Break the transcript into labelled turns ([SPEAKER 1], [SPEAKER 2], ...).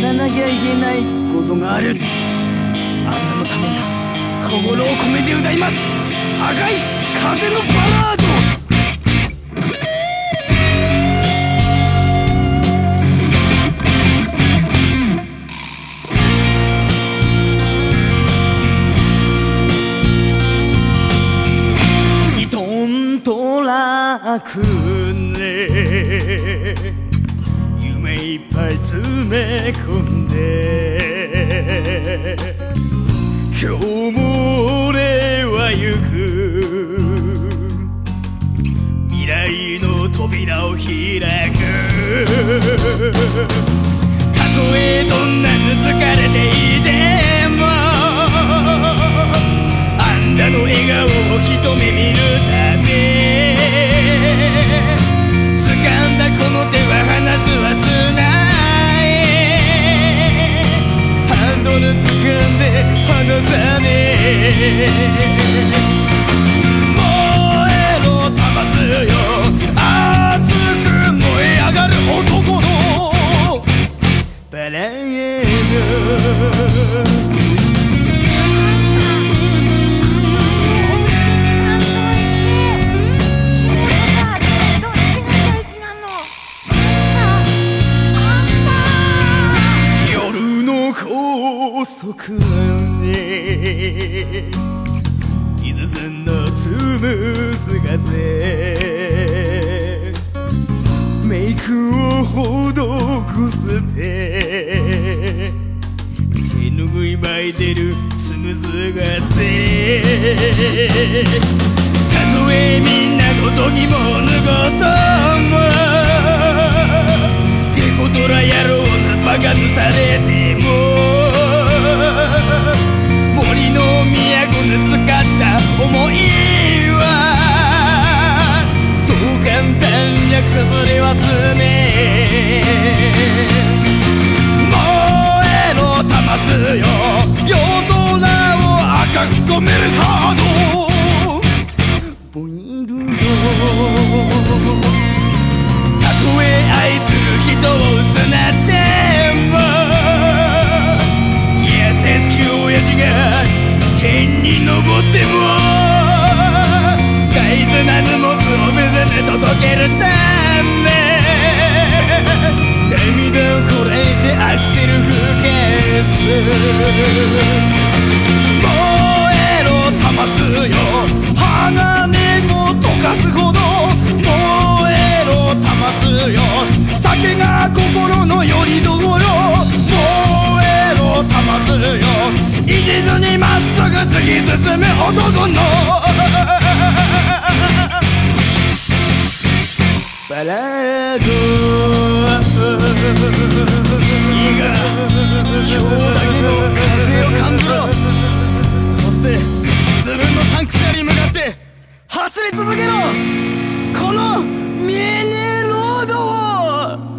[SPEAKER 1] らなきゃいけないことがある。あんたのために心を込めて歌います。赤い風のバラードリトントラクね夢いっぱい詰め込んで。今日も俺は行く。未来の扉を開く。たとえどんなに疲れて離さねえ燃えろ魂よ熱く燃え上がる男のバラー夜の高速に伊豆線のつむす風メイクを施して手ぬぐい巻いてるつむす風たとえみんなごときもぬごともゲコドラ野郎なバカにされても森の都に使った思いはそう簡単に崩れはすね。燃えろ魂よ夜空を赤く染めるハード。ボイルドたとえ愛す天に昇っても大事な荷物を水で届けるため涙をこらえてアクセル吹かす燃えろ魂よ鋼も溶かすほど燃えろ魂よ酒が心のよりどころ燃えろ魂よ一途にまっすぐ突き進む男の。バラードいいが今日だけの風を感じろ。そして自分のサンクチュアリに向かって走り続けろ。このミニロードを「